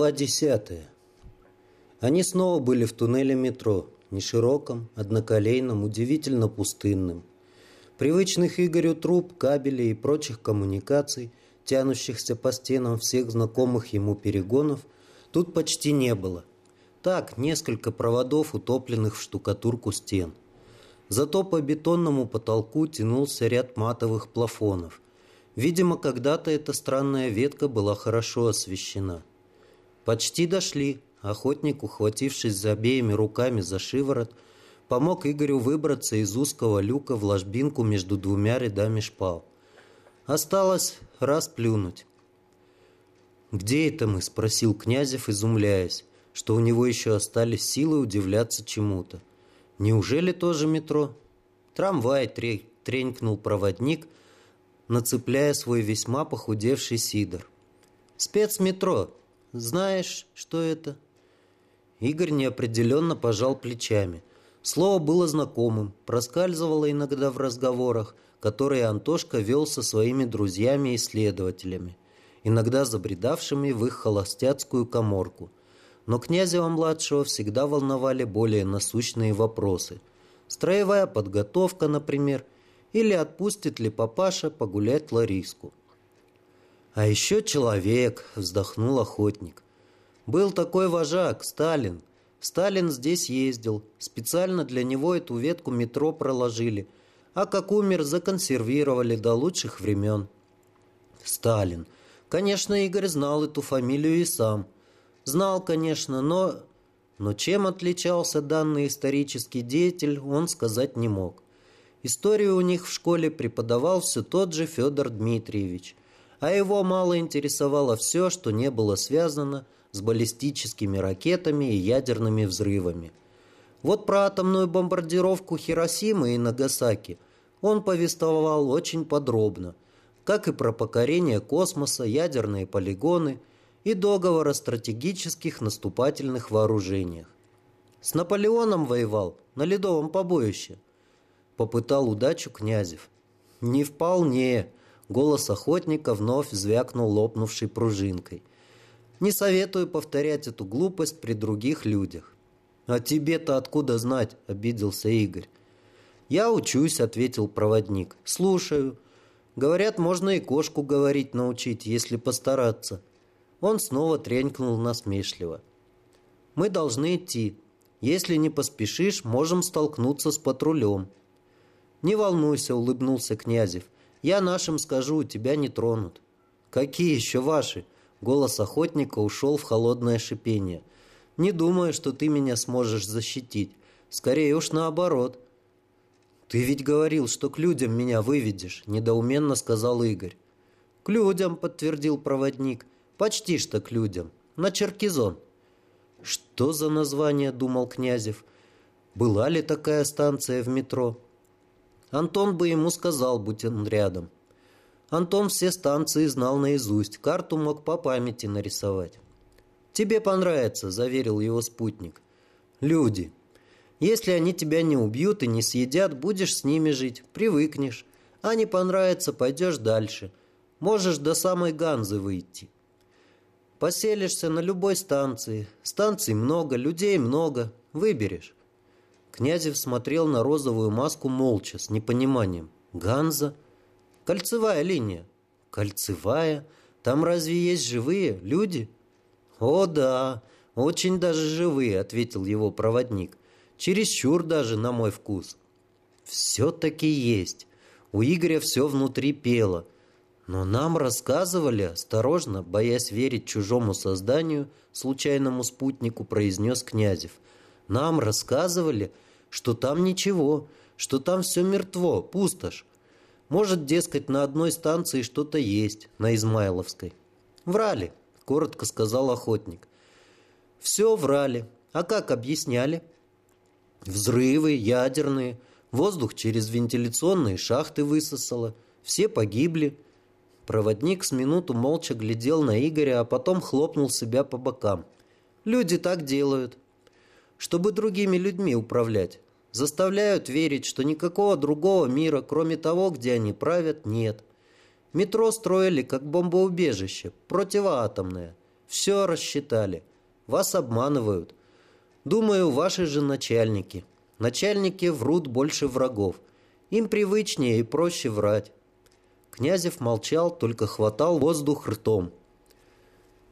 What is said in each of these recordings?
Глава десятая. Они снова были в туннеле метро, не широком, одноколейном, удивительно пустынным. Привычных Игорю труб, кабелей и прочих коммуникаций, тянущихся по стенам всех знакомых ему перегонов, тут почти не было. Так, несколько проводов, утопленных в штукатурку стен. Зато по бетонному потолку тянулся ряд матовых плафонов. Видимо, когда-то эта странная ветка была хорошо освещена. Почти дошли. Охотник, ухватившись за обеими руками за шиворот, помог Игорю выбраться из узкого люка в ложбинку между двумя рядами шпал. Осталось раз плюнуть. «Где это мы?» – спросил Князев, изумляясь, что у него еще остались силы удивляться чему-то. «Неужели тоже метро?» «Трамвай!» – тренькнул проводник, нацепляя свой весьма похудевший сидор. «Спецметро!» Знаешь, что это?» Игорь неопределенно пожал плечами. Слово было знакомым, проскальзывало иногда в разговорах, которые Антошка вел со своими друзьями-исследователями, иногда забредавшими в их холостяцкую коморку. Но Князева-младшего всегда волновали более насущные вопросы. Строевая подготовка, например, или отпустит ли папаша погулять Лариску. «А еще человек», — вздохнул охотник. «Был такой вожак, Сталин. Сталин здесь ездил. Специально для него эту ветку метро проложили. А как умер, законсервировали до лучших времен». «Сталин. Конечно, Игорь знал эту фамилию и сам. Знал, конечно, но...» Но чем отличался данный исторический деятель, он сказать не мог. Историю у них в школе преподавал все тот же Федор Дмитриевич а его мало интересовало все, что не было связано с баллистическими ракетами и ядерными взрывами. Вот про атомную бомбардировку Хиросимы и Нагасаки он повествовал очень подробно, как и про покорение космоса, ядерные полигоны и договор о стратегических наступательных вооружениях. С Наполеоном воевал на ледовом побоище. Попытал удачу Князев. Не вполне. Голос охотника вновь звякнул лопнувшей пружинкой. «Не советую повторять эту глупость при других людях». «А тебе-то откуда знать?» – обиделся Игорь. «Я учусь», – ответил проводник. «Слушаю. Говорят, можно и кошку говорить научить, если постараться». Он снова тренькнул насмешливо. «Мы должны идти. Если не поспешишь, можем столкнуться с патрулем». «Не волнуйся», – улыбнулся Князев. Я нашим скажу, тебя не тронут». «Какие еще ваши?» Голос охотника ушел в холодное шипение. «Не думаю, что ты меня сможешь защитить. Скорее уж наоборот». «Ты ведь говорил, что к людям меня выведешь», — недоуменно сказал Игорь. «К людям», — подтвердил проводник. «Почти что к людям. На Черкизон». «Что за название?» — думал Князев. «Была ли такая станция в метро?» Антон бы ему сказал, будь он рядом. Антон все станции знал наизусть, карту мог по памяти нарисовать. «Тебе понравится», — заверил его спутник. «Люди. Если они тебя не убьют и не съедят, будешь с ними жить, привыкнешь. А не понравится, пойдешь дальше. Можешь до самой Ганзы выйти. Поселишься на любой станции. Станций много, людей много. Выберешь. Князев смотрел на розовую маску молча, с непониманием. «Ганза? Кольцевая линия». «Кольцевая? Там разве есть живые люди?» «О, да, очень даже живые», — ответил его проводник. «Чересчур даже, на мой вкус». «Все-таки есть. У Игоря все внутри пело. Но нам рассказывали, осторожно, боясь верить чужому созданию, случайному спутнику, произнес Князев — нам рассказывали, что там ничего, что там все мертво, пустошь. Может, дескать, на одной станции что-то есть, на Измайловской. Врали, коротко сказал охотник. Все врали. А как объясняли? Взрывы, ядерные, воздух через вентиляционные шахты высосало, все погибли. Проводник с минуту молча глядел на Игоря, а потом хлопнул себя по бокам. Люди так делают чтобы другими людьми управлять. Заставляют верить, что никакого другого мира, кроме того, где они правят, нет. Метро строили как бомбоубежище, противоатомное. Все рассчитали. Вас обманывают. Думаю, ваши же начальники. Начальники врут больше врагов. Им привычнее и проще врать. Князев молчал, только хватал воздух ртом.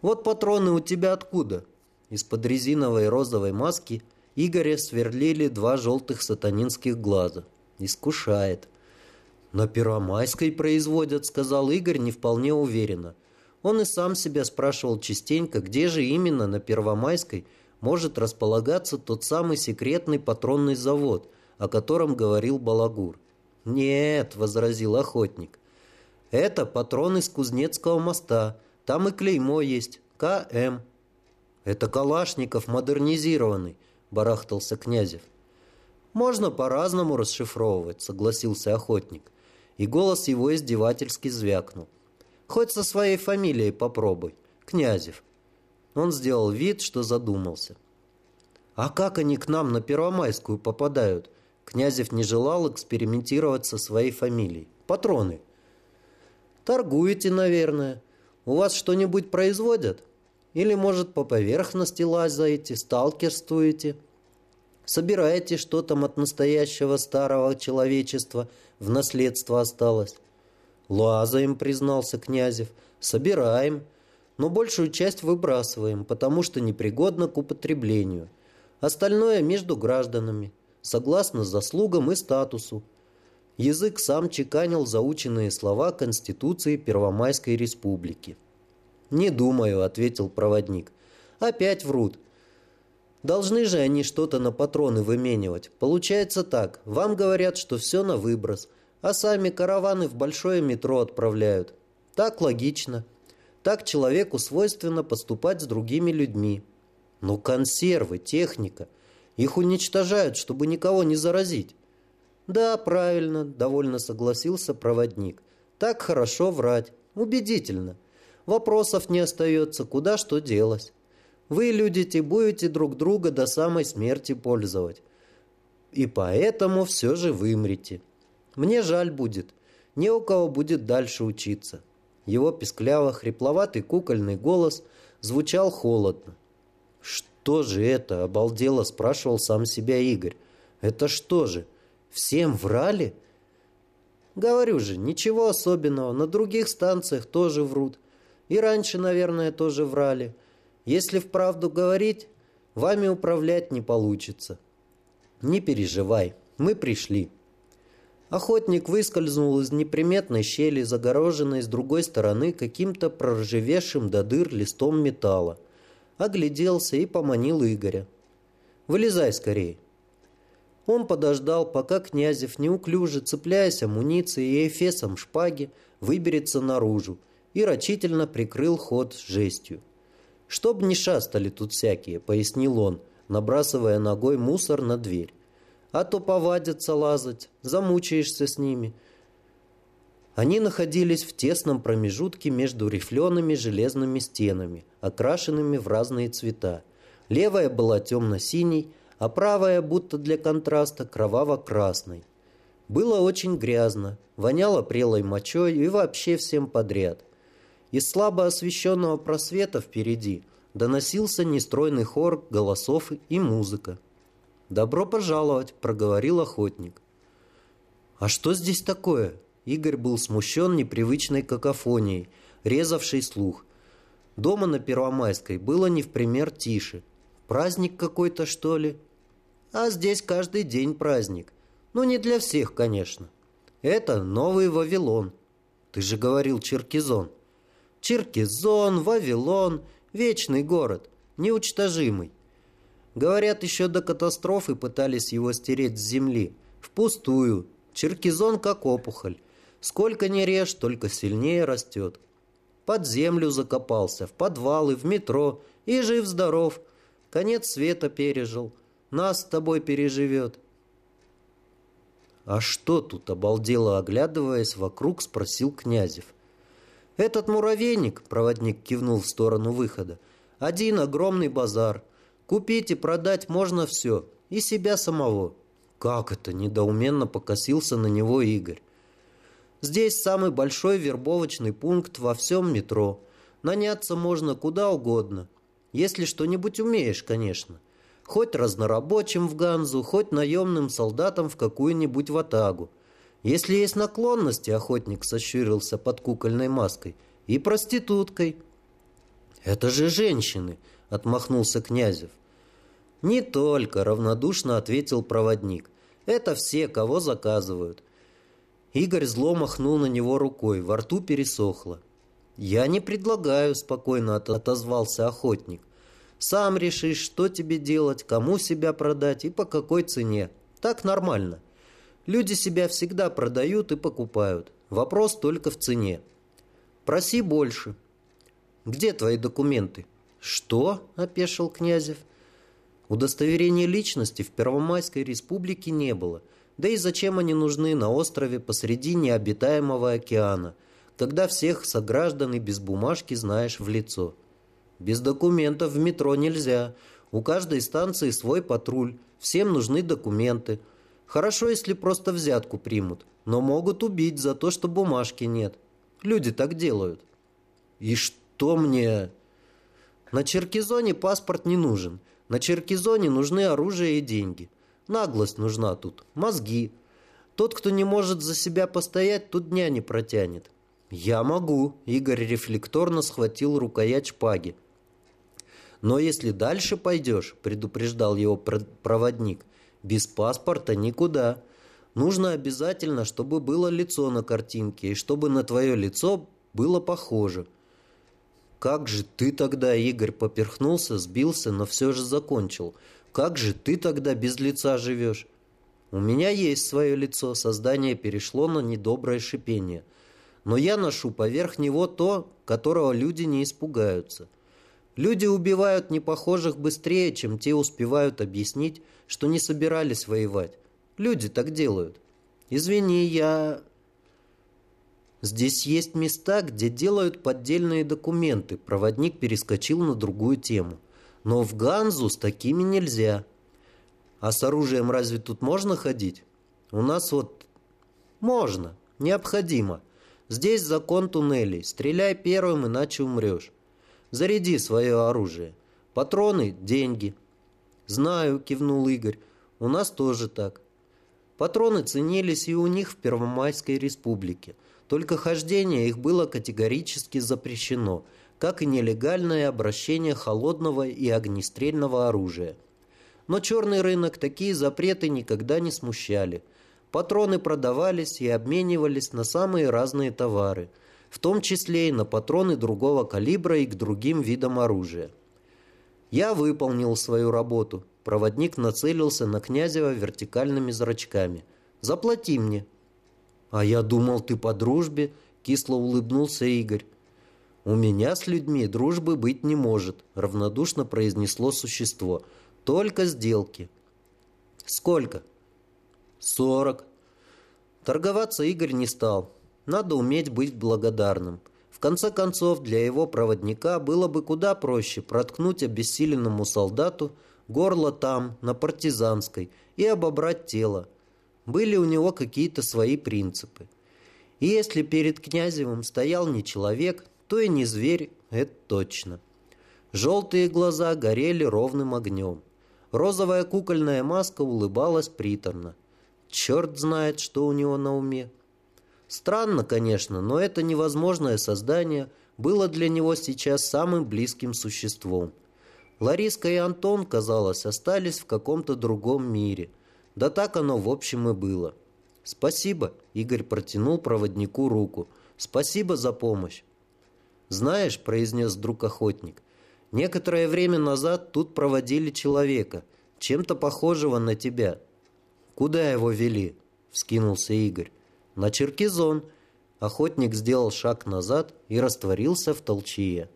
«Вот патроны у тебя откуда?» Из-под резиновой розовой маски Игоря сверлили два желтых сатанинских глаза. «Искушает». «На Первомайской производят», — сказал Игорь не вполне уверенно. Он и сам себя спрашивал частенько, где же именно на Первомайской может располагаться тот самый секретный патронный завод, о котором говорил Балагур. «Нет», — возразил охотник, — «это патрон из Кузнецкого моста, там и клеймо есть, КМ». «Это Калашников модернизированный», — барахтался Князев. «Можно по-разному расшифровывать», — согласился охотник и голос его издевательски звякнул. «Хоть со своей фамилией попробуй, Князев». Он сделал вид, что задумался. «А как они к нам на Первомайскую попадают?» Князев не желал экспериментировать со своей фамилией. «Патроны». «Торгуете, наверное. У вас что-нибудь производят? Или, может, по поверхности лазаете, сталкерствуете?» Собираете что там от настоящего старого человечества в наследство осталось? Лазаем, признался Князев. Собираем, но большую часть выбрасываем, потому что непригодно к употреблению. Остальное между гражданами, согласно заслугам и статусу. Язык сам чеканил заученные слова Конституции Первомайской Республики. «Не думаю», — ответил проводник. «Опять врут. Должны же они что-то на патроны выменивать. Получается так. Вам говорят, что все на выброс, а сами караваны в большое метро отправляют. Так логично. Так человеку свойственно поступать с другими людьми. Ну, консервы, техника. Их уничтожают, чтобы никого не заразить. Да, правильно, довольно согласился проводник. Так хорошо врать. Убедительно. Вопросов не остается, куда что делать. Вы, люди, будете друг друга до самой смерти пользовать. И поэтому все же вымрете. Мне жаль будет. Не у кого будет дальше учиться. Его пескляво хрипловатый кукольный голос звучал холодно. «Что же это?» – обалдело спрашивал сам себя Игорь. «Это что же? Всем врали?» «Говорю же, ничего особенного. На других станциях тоже врут. И раньше, наверное, тоже врали. Если вправду говорить, вами управлять не получится. Не переживай, мы пришли. Охотник выскользнул из неприметной щели, загороженной с другой стороны каким-то проржевевшим до дыр листом металла. Огляделся и поманил Игоря. «Вылезай скорее». Он подождал, пока Князев, неуклюже цепляясь амуницией и эфесом шпаги, выберется наружу и рачительно прикрыл ход жестью. «Чтоб не шастали тут всякие», — пояснил он, набрасывая ногой мусор на дверь. «А то повадятся лазать, замучаешься с ними». Они находились в тесном промежутке между рифлеными железными стенами, окрашенными в разные цвета. Левая была темно-синей, а правая, будто для контраста, кроваво-красной. Было очень грязно, воняло прелой мочой и вообще всем подряд. Из слабо освещенного просвета впереди доносился нестройный хор голосов и музыка. «Добро пожаловать!» – проговорил охотник. «А что здесь такое?» Игорь был смущен непривычной какофонией, резавшей слух. Дома на Первомайской было не в пример тише. Праздник какой-то, что ли? А здесь каждый день праздник. Ну, не для всех, конечно. Это новый Вавилон. Ты же говорил Черкизон. Черкизон, Вавилон, вечный город, неучтожимый. Говорят, еще до катастрофы пытались его стереть с земли. Впустую. Черкизон как опухоль. Сколько не режь, только сильнее растет. Под землю закопался, в подвалы, в метро. И жив-здоров. Конец света пережил. Нас с тобой переживет. «А что тут?» – обалдело оглядываясь вокруг, спросил Князев. «Этот муравейник», — проводник кивнул в сторону выхода, — «один огромный базар. Купить и продать можно все, и себя самого». «Как это?» — недоуменно покосился на него Игорь. «Здесь самый большой вербовочный пункт во всем метро. Наняться можно куда угодно. Если что-нибудь умеешь, конечно. Хоть разнорабочим в Ганзу, хоть наемным солдатом в какую-нибудь ватагу. Если есть наклонности, охотник сощурился под кукольной маской, и проституткой. «Это же женщины!» — отмахнулся Князев. «Не только», — равнодушно ответил проводник. «Это все, кого заказывают». Игорь зло махнул на него рукой, во рту пересохло. «Я не предлагаю», — спокойно отозвался охотник. «Сам решишь, что тебе делать, кому себя продать и по какой цене. Так нормально. Люди себя всегда продают и покупают. Вопрос только в цене. Проси больше». «Где твои документы?» «Что?» — опешил Князев. Удостоверения личности в Первомайской республике не было. Да и зачем они нужны на острове посреди необитаемого океана, когда всех сограждан и без бумажки знаешь в лицо? Без документов в метро нельзя. У каждой станции свой патруль. Всем нужны документы. Хорошо, если просто взятку примут, но могут убить за то, что бумажки нет. Люди так делают. И что мне... На Черкизоне паспорт не нужен. На Черкизоне нужны оружие и деньги. Наглость нужна тут, мозги. Тот, кто не может за себя постоять, тут дня не протянет. Я могу, Игорь рефлекторно схватил рукоять шпаги. Но если дальше пойдешь, предупреждал его проводник, без паспорта никуда. Нужно обязательно, чтобы было лицо на картинке, и чтобы на твое лицо было похоже. «Как же ты тогда, Игорь, поперхнулся, сбился, но все же закончил. Как же ты тогда без лица живешь?» «У меня есть свое лицо», создание перешло на недоброе шипение. «Но я ношу поверх него то, которого люди не испугаются». Люди убивают непохожих быстрее, чем те успевают объяснить, что не собирались воевать. Люди так делают. Извини, я Здесь есть места, где делают поддельные документы. Проводник перескочил на другую тему. Но в Ганзу с такими нельзя. А с оружием разве тут можно ходить? У нас вот... Можно. Необходимо. Здесь закон туннелей. Стреляй первым, иначе умрешь. Заряди свое оружие. Патроны – деньги. Знаю, кивнул Игорь. У нас тоже так. Патроны ценились и у них в Первомайской республике – только хождение их было категорически запрещено, как и нелегальное обращение холодного и огнестрельного оружия. Но черный рынок такие запреты никогда не смущали. Патроны продавались и обменивались на самые разные товары, в том числе и на патроны другого калибра и к другим видам оружия. Я выполнил свою работу. Проводник нацелился на Князева вертикальными зрачками. «Заплати мне», «А я думал, ты по дружбе», — кисло улыбнулся Игорь. «У меня с людьми дружбы быть не может», — равнодушно произнесло существо. «Только сделки». «Сколько?» «Сорок». Торговаться Игорь не стал. Надо уметь быть благодарным. В конце концов, для его проводника было бы куда проще проткнуть обессиленному солдату горло там, на партизанской, и обобрать тело, были у него какие-то свои принципы. И если перед Князевым стоял не человек, то и не зверь, это точно. Желтые глаза горели ровным огнем. Розовая кукольная маска улыбалась приторно. Черт знает, что у него на уме. Странно, конечно, но это невозможное создание было для него сейчас самым близким существом. Лариска и Антон, казалось, остались в каком-то другом мире – да так оно в общем и было. Спасибо, Игорь протянул проводнику руку. Спасибо за помощь. Знаешь, произнес друг охотник, некоторое время назад тут проводили человека, чем-то похожего на тебя. Куда его вели? Вскинулся Игорь. На Черкизон. Охотник сделал шаг назад и растворился в толчье.